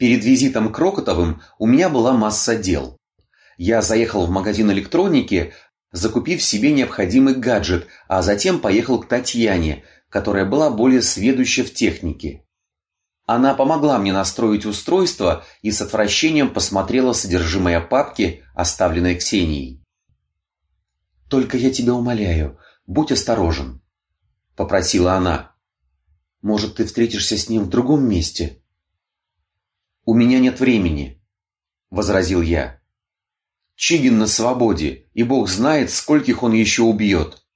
Перед визитом к Рокотовым у меня была масса дел. Я заехал в магазин электроники, закупив себе необходимый гаджет, а затем поехал к Татьяне, которая была более сведуща в технике. Она помогла мне настроить устройство и с отвращением посмотрела содержимое папки, оставленной Ксенией. «Только я тебя умоляю, будь осторожен», — попросила она. «Может, ты встретишься с ним в другом месте?» «У меня нет времени», — возразил я. «Чигин на свободе, и бог знает, скольких он еще убьет».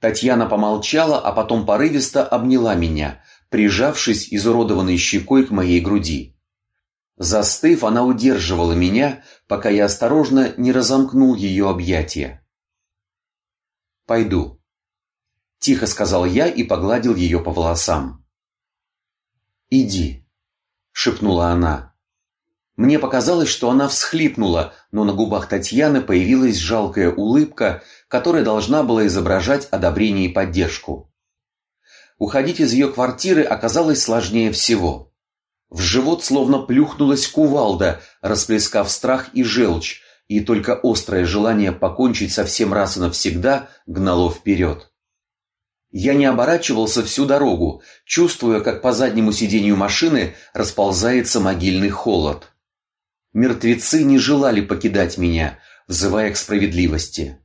Татьяна помолчала, а потом порывисто обняла меня, прижавшись изуродованной щекой к моей груди. Застыв, она удерживала меня, пока я осторожно не разомкнул ее объятия. «Пойду», — тихо сказал я и погладил ее по волосам. «Иди», — шепнула она. Мне показалось, что она всхлипнула, но на губах Татьяны появилась жалкая улыбка, которая должна была изображать одобрение и поддержку. Уходить из ее квартиры оказалось сложнее всего. В живот словно плюхнулась кувалда, расплескав страх и желчь, и только острое желание покончить со всем раз и навсегда гнало вперед. Я не оборачивался всю дорогу, чувствуя, как по заднему сиденью машины расползается могильный холод. Мертвецы не желали покидать меня, взывая к справедливости.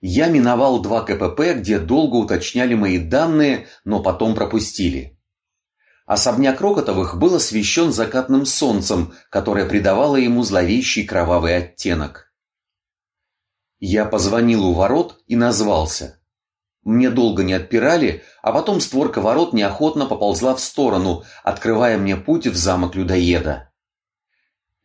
Я миновал два КПП, где долго уточняли мои данные, но потом пропустили. Особняк Рокотовых был освещен закатным солнцем, которое придавало ему зловещий кровавый оттенок. Я позвонил у ворот и назвался. Мне долго не отпирали, а потом створка ворот неохотно поползла в сторону, открывая мне путь в замок людоеда.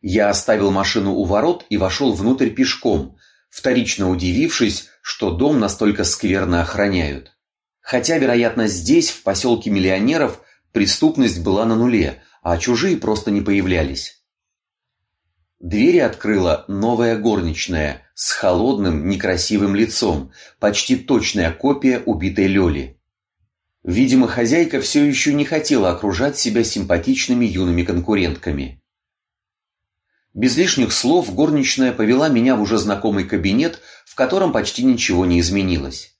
Я оставил машину у ворот и вошел внутрь пешком, вторично удивившись, что дом настолько скверно охраняют. Хотя, вероятно, здесь, в поселке миллионеров, преступность была на нуле, а чужие просто не появлялись. Двери открыла новая горничная с холодным, некрасивым лицом, почти точная копия убитой Лёли. Видимо, хозяйка все еще не хотела окружать себя симпатичными юными конкурентками. Без лишних слов горничная повела меня в уже знакомый кабинет, в котором почти ничего не изменилось.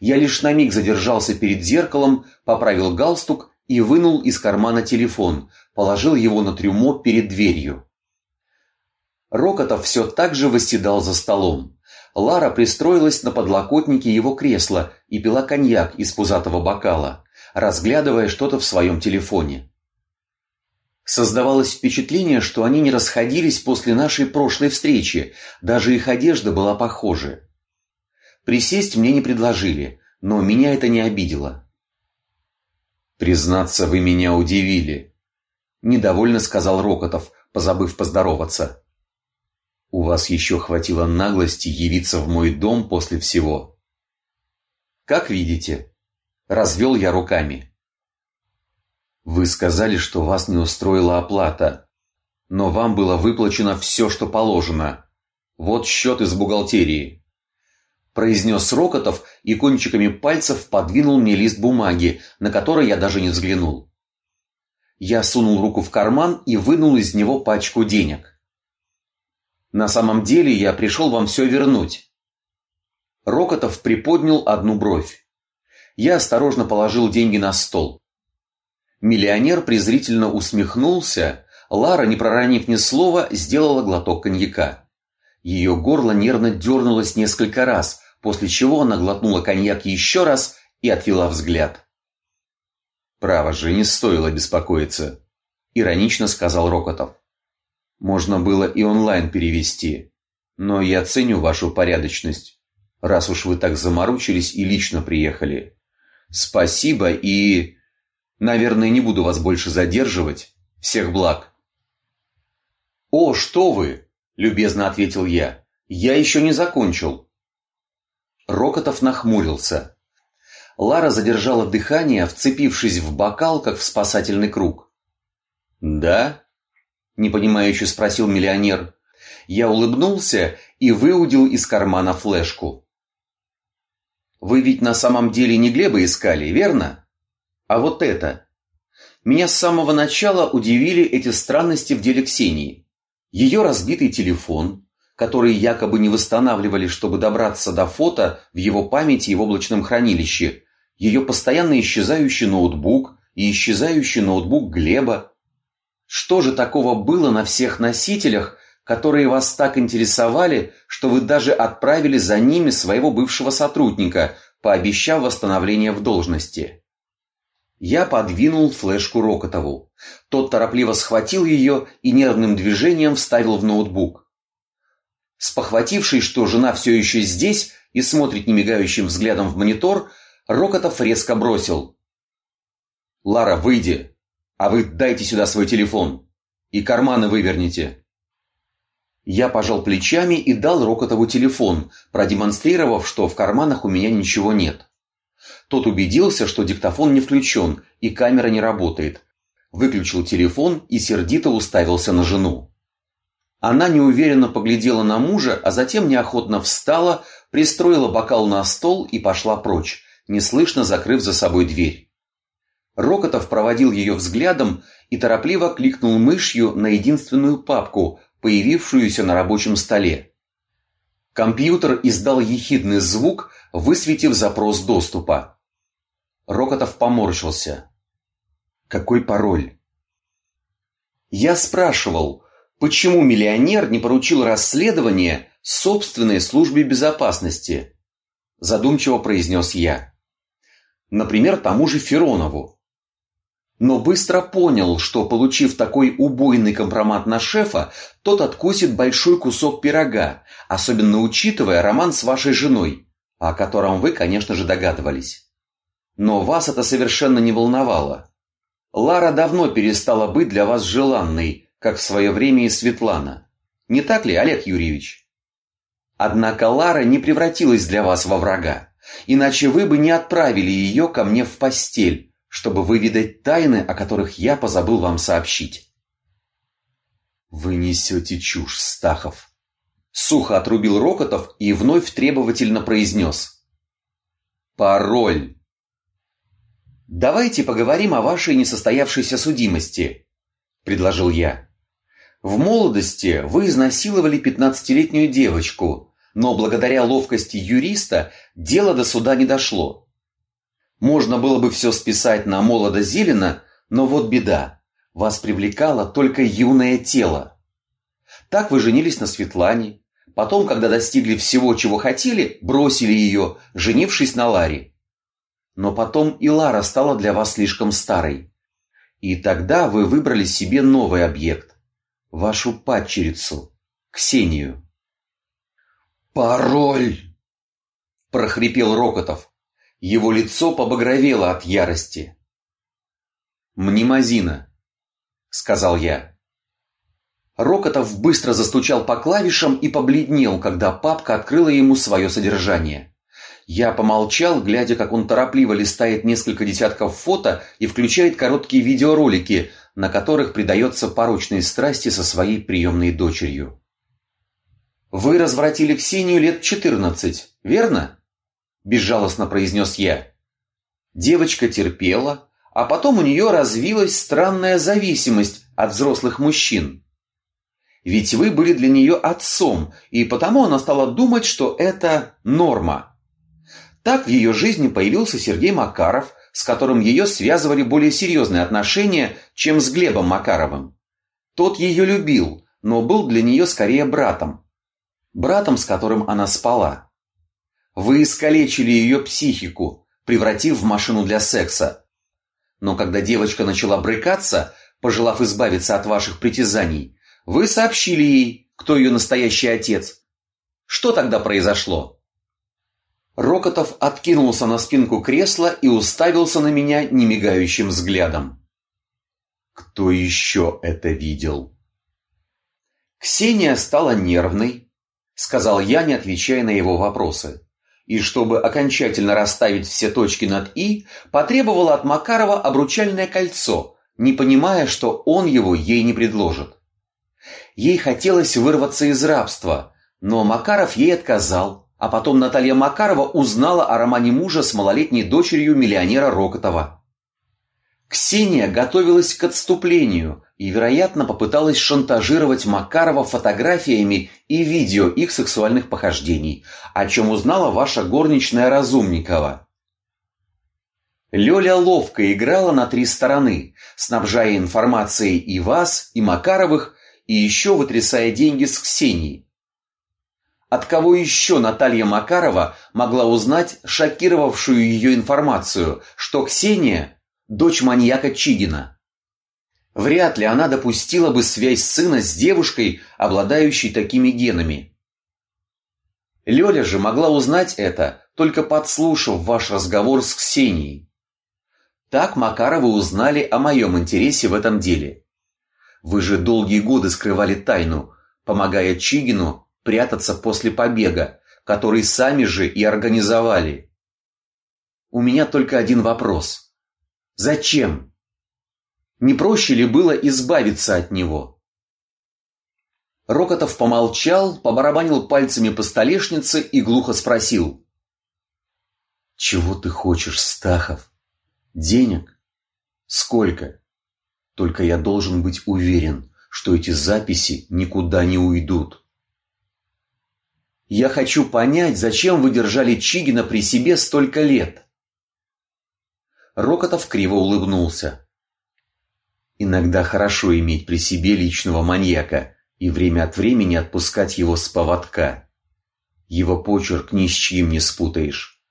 Я лишь на миг задержался перед зеркалом, поправил галстук и вынул из кармана телефон, положил его на трюмо перед дверью. Рокотов все так же восседал за столом. Лара пристроилась на подлокотнике его кресла и пила коньяк из пузатого бокала, разглядывая что-то в своем телефоне. Создавалось впечатление, что они не расходились после нашей прошлой встречи, даже их одежда была похожа. Присесть мне не предложили, но меня это не обидело. «Признаться, вы меня удивили», — недовольно сказал Рокотов, позабыв поздороваться. «У вас еще хватило наглости явиться в мой дом после всего». «Как видите», — развел я руками. Вы сказали, что вас не устроила оплата, но вам было выплачено все, что положено. Вот счет из бухгалтерии. Произнес Рокотов и кончиками пальцев подвинул мне лист бумаги, на который я даже не взглянул. Я сунул руку в карман и вынул из него пачку денег. На самом деле я пришел вам все вернуть. Рокотов приподнял одну бровь. Я осторожно положил деньги на стол. Миллионер презрительно усмехнулся, Лара, не проронив ни слова, сделала глоток коньяка. Ее горло нервно дернулось несколько раз, после чего она глотнула коньяк еще раз и отвела взгляд. «Право же, не стоило беспокоиться», — иронично сказал Рокотов. «Можно было и онлайн перевести, но я ценю вашу порядочность, раз уж вы так заморочились и лично приехали. Спасибо и...» Наверное, не буду вас больше задерживать. Всех благ. О, что вы, любезно ответил я. Я еще не закончил. Рокотов нахмурился. Лара задержала дыхание, вцепившись в бокал, как в спасательный круг. «Да?» – непонимающе спросил миллионер. Я улыбнулся и выудил из кармана флешку. «Вы ведь на самом деле не Глеба искали, верно?» А вот это. меня с самого начала удивили эти странности в деле Ксении. Ее разбитый телефон, который якобы не восстанавливали, чтобы добраться до фото в его памяти и в облачном хранилище, ее постоянно исчезающий ноутбук и исчезающий ноутбук Глеба. Что же такого было на всех носителях, которые вас так интересовали, что вы даже отправили за ними своего бывшего сотрудника, пообещав восстановление в должности? Я подвинул флешку Рокотову. Тот торопливо схватил ее и нервным движением вставил в ноутбук. Спохватившись, что жена все еще здесь и смотрит немигающим взглядом в монитор, Рокотов резко бросил. «Лара, выйди, а вы дайте сюда свой телефон и карманы выверните». Я пожал плечами и дал Рокотову телефон, продемонстрировав, что в карманах у меня ничего нет. Тот убедился, что диктофон не включен и камера не работает. Выключил телефон и сердито уставился на жену. Она неуверенно поглядела на мужа, а затем неохотно встала, пристроила бокал на стол и пошла прочь, неслышно закрыв за собой дверь. Рокотов проводил ее взглядом и торопливо кликнул мышью на единственную папку, появившуюся на рабочем столе. Компьютер издал ехидный звук, высветив запрос доступа. Рокотов поморщился. Какой пароль? Я спрашивал, почему миллионер не поручил расследование собственной службе безопасности? Задумчиво произнес я. Например, тому же Феронову. Но быстро понял, что, получив такой убойный компромат на шефа, тот откусит большой кусок пирога, особенно учитывая роман с вашей женой, о котором вы, конечно же, догадывались. Но вас это совершенно не волновало. Лара давно перестала быть для вас желанной, как в свое время и Светлана. Не так ли, Олег Юрьевич? Однако Лара не превратилась для вас во врага, иначе вы бы не отправили ее ко мне в постель, чтобы выведать тайны, о которых я позабыл вам сообщить. Вы несете чушь, Стахов. Сухо отрубил Рокотов и вновь требовательно произнес. «Пароль!» «Давайте поговорим о вашей несостоявшейся судимости», — предложил я. «В молодости вы изнасиловали пятнадцатилетнюю девочку, но благодаря ловкости юриста дело до суда не дошло. Можно было бы все списать на молодо Зелена, но вот беда, вас привлекало только юное тело. Так вы женились на Светлане, Потом, когда достигли всего, чего хотели, бросили ее, женившись на Ларе. Но потом и Лара стала для вас слишком старой. И тогда вы выбрали себе новый объект. Вашу падчерицу, Ксению. «Пароль!» – прохрипел Рокотов. Его лицо побагровело от ярости. «Мнемозина», – сказал я. Рокотов быстро застучал по клавишам и побледнел, когда папка открыла ему свое содержание. Я помолчал, глядя, как он торопливо листает несколько десятков фото и включает короткие видеоролики, на которых предается порочной страсти со своей приемной дочерью. «Вы развратили Ксению лет четырнадцать, верно?» – безжалостно произнес я. Девочка терпела, а потом у нее развилась странная зависимость от взрослых мужчин. Ведь вы были для нее отцом, и потому она стала думать, что это норма. Так в ее жизни появился Сергей Макаров, с которым ее связывали более серьезные отношения, чем с Глебом Макаровым. Тот ее любил, но был для нее скорее братом. Братом, с которым она спала. Вы искалечили ее психику, превратив в машину для секса. Но когда девочка начала брыкаться, пожелав избавиться от ваших притязаний, вы сообщили ей, кто ее настоящий отец. Что тогда произошло? Рокотов откинулся на спинку кресла и уставился на меня немигающим взглядом. Кто еще это видел? Ксения стала нервной, сказал я, не отвечая на его вопросы. И чтобы окончательно расставить все точки над «и», потребовала от Макарова обручальное кольцо, не понимая, что он его ей не предложит. Ей хотелось вырваться из рабства, но Макаров ей отказал, а потом Наталья Макарова узнала о романе мужа с малолетней дочерью миллионера Рокотова. Ксения готовилась к отступлению и, вероятно, попыталась шантажировать Макарова фотографиями и видео их сексуальных похождений, о чем узнала ваша горничная Разумникова. Лёля ловко играла на три стороны, снабжая информацией и вас, и Макаровых, и еще вытрясая деньги с Ксении. От кого еще Наталья Макарова могла узнать шокировавшую ее информацию, что Ксения – дочь маньяка Чигина? Вряд ли она допустила бы связь сына с девушкой, обладающей такими генами. Лёля же могла узнать это, только подслушав ваш разговор с Ксенией. Так Макаровы узнали о моем интересе в этом деле. Вы же долгие годы скрывали тайну, помогая Чигину прятаться после побега, который сами же и организовали. У меня только один вопрос. Зачем? Не проще ли было избавиться от него? Рокотов помолчал, побарабанил пальцами по столешнице и глухо спросил. «Чего ты хочешь, Стахов?» Денег? Сколько? Только я должен быть уверен, что эти записи никуда не уйдут. Я хочу понять, зачем вы держали Чигина при себе столько лет. Рокотов криво улыбнулся. Иногда хорошо иметь при себе личного маньяка и время от времени отпускать его с поводка. Его почерк ни с чьим не спутаешь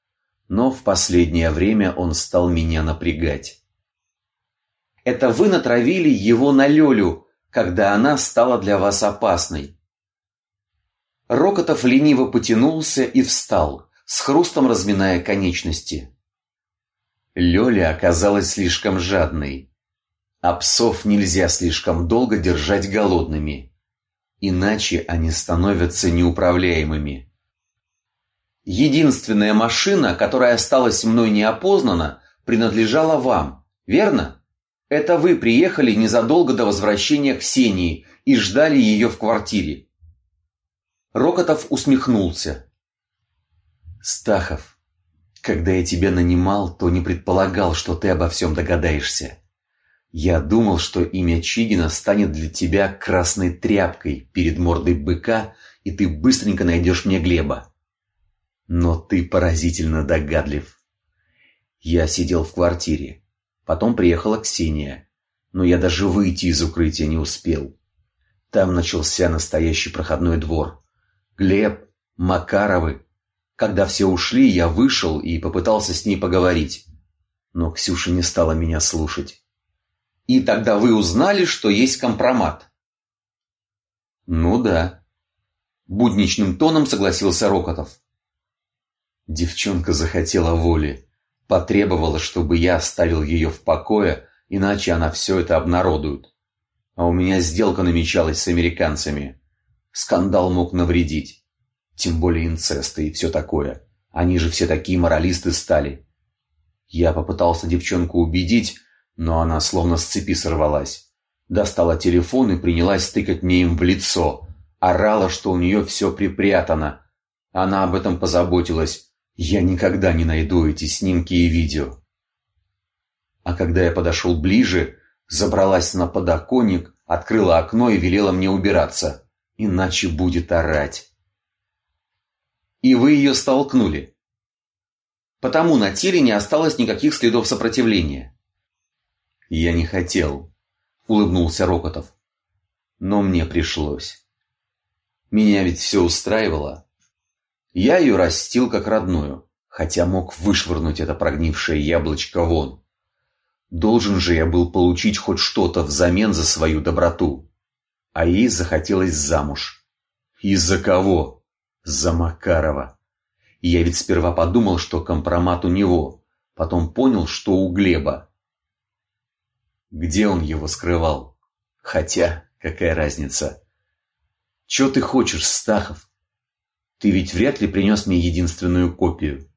но в последнее время он стал меня напрягать. Это вы натравили его на Лёлю, когда она стала для вас опасной. Рокотов лениво потянулся и встал, с хрустом разминая конечности. Лёля оказалась слишком жадной. А псов нельзя слишком долго держать голодными, иначе они становятся неуправляемыми. Единственная машина, которая осталась мной неопознана, принадлежала вам, верно? Это вы приехали незадолго до возвращения Ксении и ждали ее в квартире. Рокотов усмехнулся. Стахов, когда я тебя нанимал, то не предполагал, что ты обо всем догадаешься. Я думал, что имя Чигина станет для тебя красной тряпкой перед мордой быка, и ты быстренько найдешь мне Глеба. Но ты поразительно догадлив. Я сидел в квартире. Потом приехала Ксения. Но я даже выйти из укрытия не успел. Там начался настоящий проходной двор. Глеб, Макаровы. Когда все ушли, я вышел и попытался с ней поговорить. Но Ксюша не стала меня слушать. И тогда вы узнали, что есть компромат? Ну да. Будничным тоном согласился Рокотов. Девчонка захотела воли, потребовала, чтобы я оставил ее в покое, иначе она все это обнародует. А у меня сделка намечалась с американцами. Скандал мог навредить. Тем более инцесты и все такое. Они же все такие моралисты стали. Я попытался девчонку убедить, но она словно с цепи сорвалась. Достала телефон и принялась тыкать мне им в лицо. Орала, что у нее все припрятано. Она об этом позаботилась, я никогда не найду эти снимки и видео. А когда я подошел ближе, забралась на подоконник, открыла окно и велела мне убираться, иначе будет орать. И вы ее столкнули. Потому на теле не осталось никаких следов сопротивления. Я не хотел, улыбнулся Рокотов. Но мне пришлось. Меня ведь все устраивало. Я ее растил как родную, хотя мог вышвырнуть это прогнившее яблочко вон. Должен же я был получить хоть что-то взамен за свою доброту. А ей захотелось замуж. Из-за кого? За Макарова. я ведь сперва подумал, что компромат у него, потом понял, что у Глеба. Где он его скрывал? Хотя, какая разница? Чего ты хочешь, Стахов? Ты ведь вряд ли принес мне единственную копию.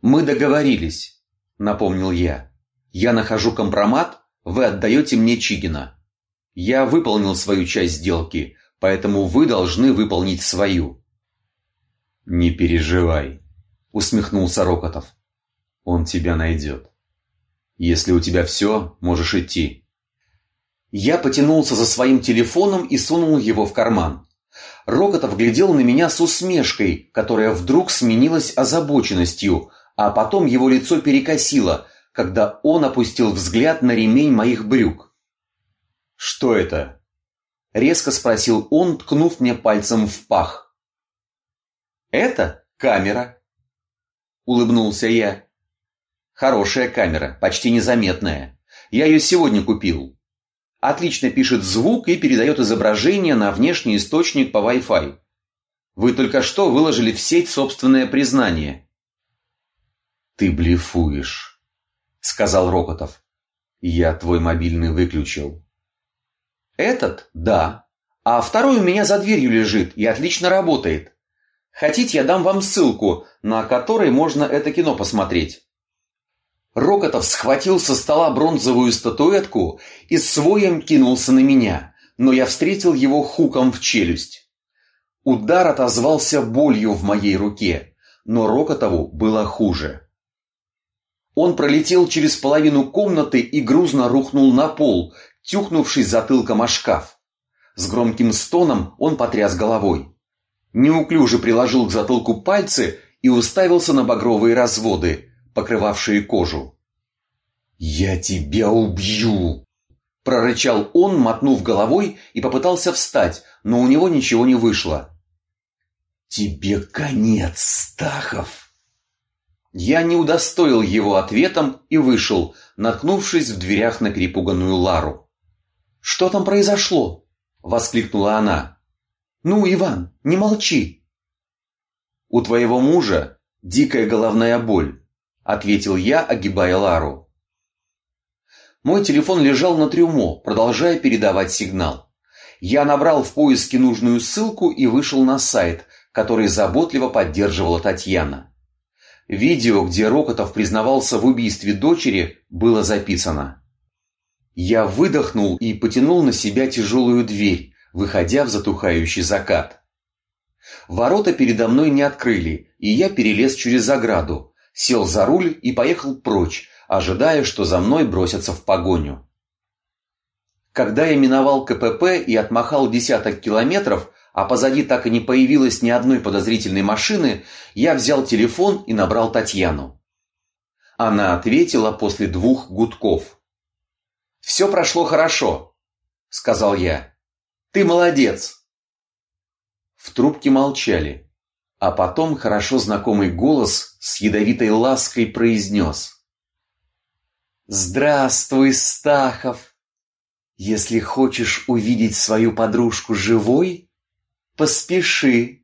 Мы договорились, напомнил я. Я нахожу компромат, вы отдаете мне Чигина. Я выполнил свою часть сделки, поэтому вы должны выполнить свою. Не переживай, усмехнулся Рокотов. Он тебя найдет. Если у тебя все, можешь идти. Я потянулся за своим телефоном и сунул его в карман. Рокотов глядел на меня с усмешкой, которая вдруг сменилась озабоченностью, а потом его лицо перекосило, когда он опустил взгляд на ремень моих брюк. «Что это?» — резко спросил он, ткнув мне пальцем в пах. «Это камера», — улыбнулся я. «Хорошая камера, почти незаметная. Я ее сегодня купил. Отлично пишет звук и передает изображение на внешний источник по Wi-Fi. Вы только что выложили в сеть собственное признание». «Ты блефуешь», — сказал Рокотов. «Я твой мобильный выключил». «Этот? Да. А второй у меня за дверью лежит и отлично работает. Хотите, я дам вам ссылку, на которой можно это кино посмотреть». Рокотов схватил со стола бронзовую статуэтку и своем кинулся на меня, но я встретил его хуком в челюсть. Удар отозвался болью в моей руке, но Рокотову было хуже. Он пролетел через половину комнаты и грузно рухнул на пол, тюхнувшись затылком о шкаф. С громким стоном он потряс головой. Неуклюже приложил к затылку пальцы и уставился на багровые разводы, покрывавшие кожу. «Я тебя убью!» Прорычал он, мотнув головой, и попытался встать, но у него ничего не вышло. «Тебе конец, Стахов!» Я не удостоил его ответом и вышел, наткнувшись в дверях на перепуганную Лару. «Что там произошло?» — воскликнула она. «Ну, Иван, не молчи!» «У твоего мужа дикая головная боль», — ответил я, огибая Лару. Мой телефон лежал на трюмо, продолжая передавать сигнал. Я набрал в поиске нужную ссылку и вышел на сайт, который заботливо поддерживала Татьяна. Видео, где Рокотов признавался в убийстве дочери, было записано. Я выдохнул и потянул на себя тяжелую дверь, выходя в затухающий закат. Ворота передо мной не открыли, и я перелез через заграду, сел за руль и поехал прочь, ожидая, что за мной бросятся в погоню. Когда я миновал КПП и отмахал десяток километров, а позади так и не появилось ни одной подозрительной машины, я взял телефон и набрал Татьяну. Она ответила после двух гудков. «Все прошло хорошо», — сказал я. «Ты молодец». В трубке молчали, а потом хорошо знакомый голос с ядовитой лаской произнес. «Здравствуй, Стахов! Если хочешь увидеть свою подружку живой, поспеши,